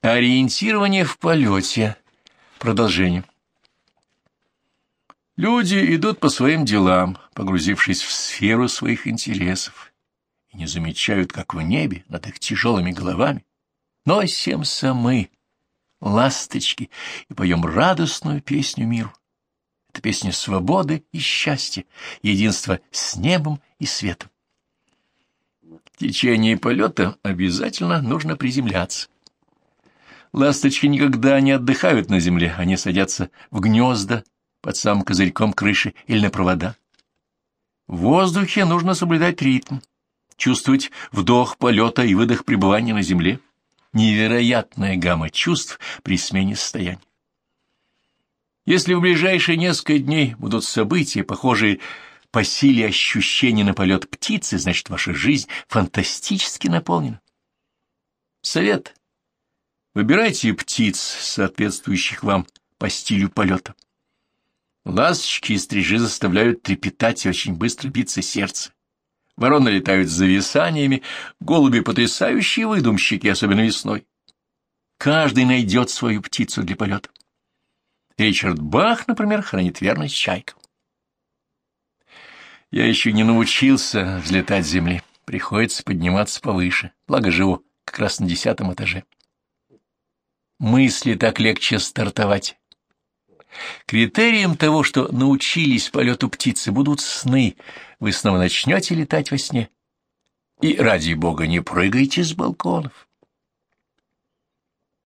Ориентирование в полете. Продолжение. Люди идут по своим делам, погрузившись в сферу своих интересов, и не замечают, как в небе над их тяжелыми головами носимся мы, ласточки, и поем радостную песню миру. Это песня свободы и счастья, единства с небом и светом. В течение полета обязательно нужно приземляться. Ласточки никогда не отдыхают на земле, они садятся в гнезда под самым козырьком крыши или на провода. В воздухе нужно соблюдать ритм, чувствовать вдох полета и выдох пребывания на земле. Невероятная гамма чувств при смене состояния. Если в ближайшие несколько дней будут события, похожие по силе ощущений на полет птицы, значит, ваша жизнь фантастически наполнена. Совет. Выбирайте птиц, соответствующих вам по стилю полета. Ласточки и стрижи заставляют трепетать и очень быстро биться сердце. Вороны летают с зависаниями, голуби — потрясающие выдумщики, особенно весной. Каждый найдет свою птицу для полета. Ричард Бах, например, хранит верность чайкам. Я еще не научился взлетать с земли. Приходится подниматься повыше, благо живу как раз на десятом этаже. Мысли так легче стартовать. Критерием того, что научились полету птицы, будут сны. Вы снова начнете летать во сне. И, ради бога, не прыгайте с балконов.